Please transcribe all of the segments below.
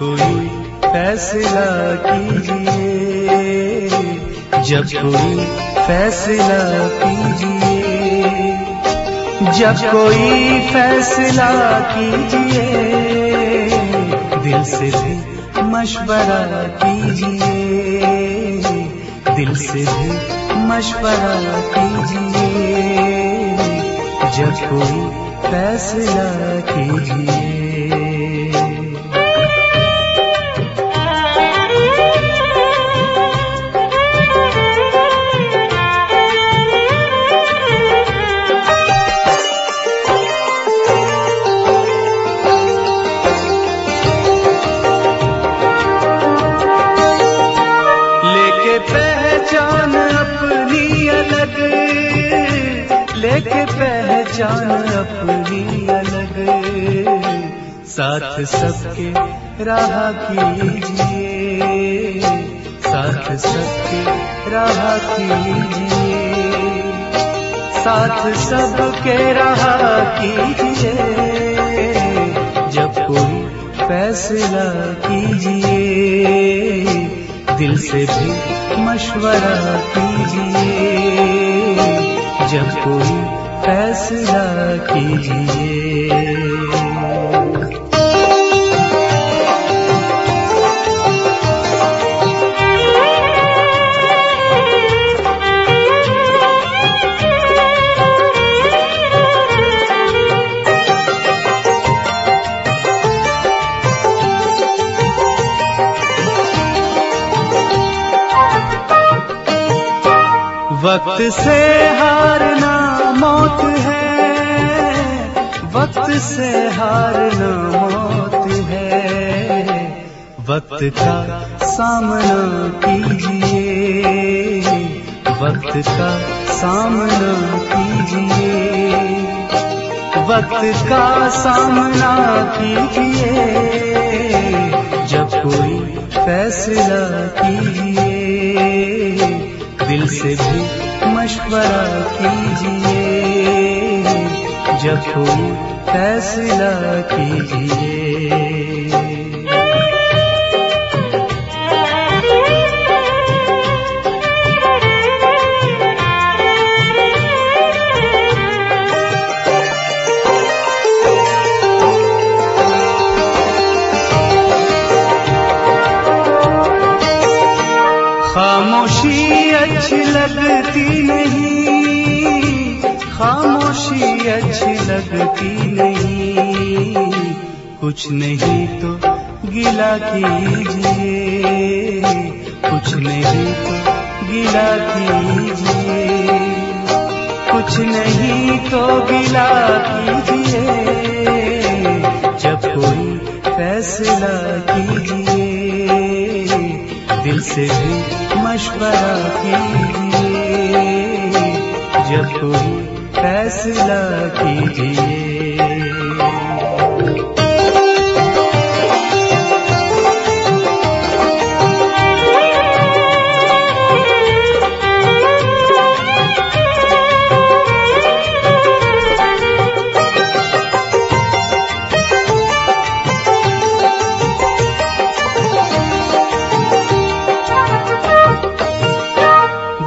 फैसला कीजिए। जब कोई फैसला कीजिए। जब कोई फैसला कीजिए। दिल से भी मशवरा कीजिए। दिल से भी मशवरा कीजिए। जब कोई फैसला कीजिए। अपनी अलग। लेके पहचान अपनी अलग। साथ सबके राह कीजिए। साथ सबके राह कीजिए। साथ सबके राह कीजिए। जब कोई फैसला कीजिए। दिल से भी मशवरा कीजिए। जब कोई फैसला कीजिए। वक्त से हारना मौत है। वक्त से हारना मौत है। वक्त का सामना कीजिए। वक्त का सामना कीजिए। वक्त का सामना कीजिए। जब कोई फैसला कीजिए। दिल से भी मशवरा कीजिए। जब कोई फैसला कीजिए। खामोशी अच्छी लगती नहीं। खामोशी अच्छी लगती नहीं। कुछ नहीं तो गिला कीजिए। कुछ नहीं तो गिला कीजिए। कुछ नहीं तो गिला कीजिए। जब कोई फैसला कीजिए। दिल से भी मशवरा कीजिए। जब कोई फैसला कीजिए।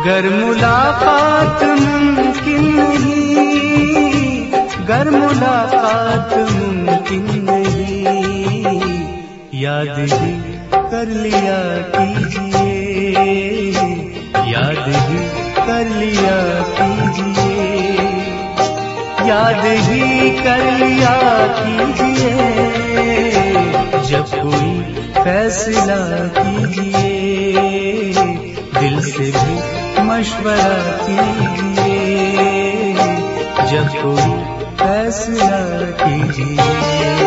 गर मुलाकात मुमकिन नहीं। गर मुलाकात मुमकिन नहीं। याद ही कर लिया कीजिए। याद ही कर लिया कीजिए। याद ही कर लिया कीजिए। जब कोई फैसला कीजिए। दिल से भी मशवरा कीजिए। जब कोई फैसला कीजिए।